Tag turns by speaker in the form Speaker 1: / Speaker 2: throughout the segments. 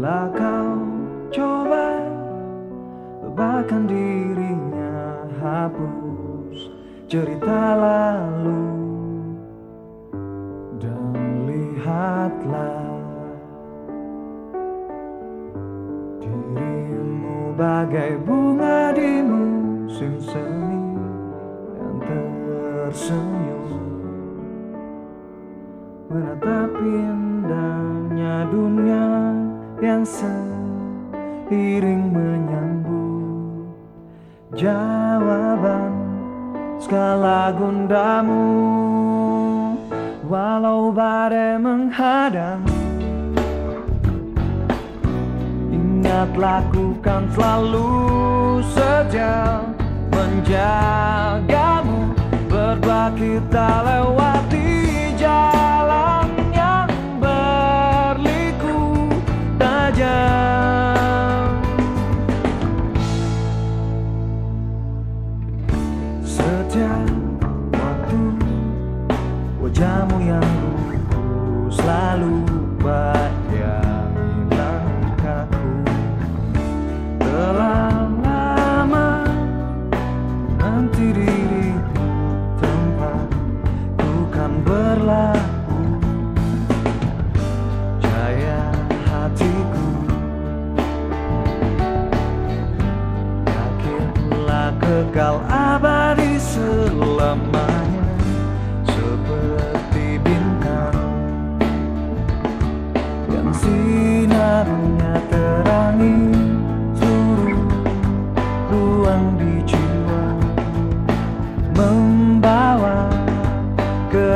Speaker 1: Coba lupakan dirinya Hapus cerita lalu Dan lihatlah Dirimu bagai bunga di musim semi Yang tersenyum. Menatap indahnya dunia yang seiring menyambut Jawaban skala gundamu. Walau badai menghadang Ingat lakukan selalu saja Menjagamu. Berdua kita yang ku selalu bayangi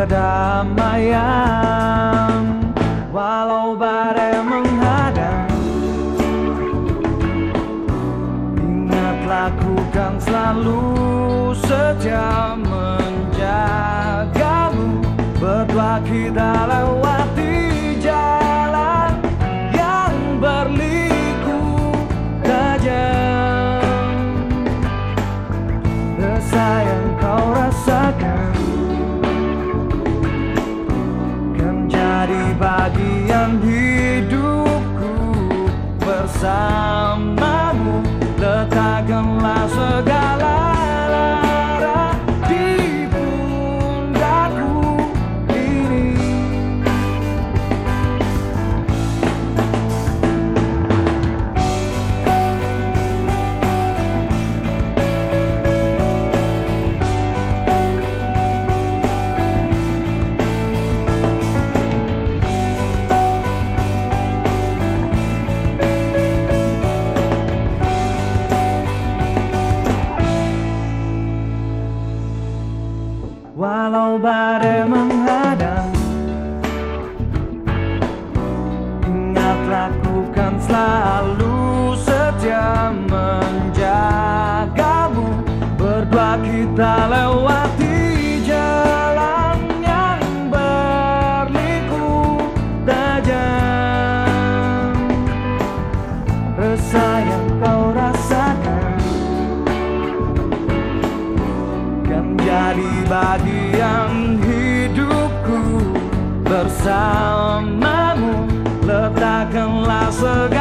Speaker 1: kedamaian Walau badai menghadang. Ingat lakukan selalu setia menjagamu. Berdua kita lewati bagian hidupku Bersamamu badai menghadang. Ingat lakukan selalu setia menjagamu. Berdua kita lewati Bersamamu Letakkanlah segala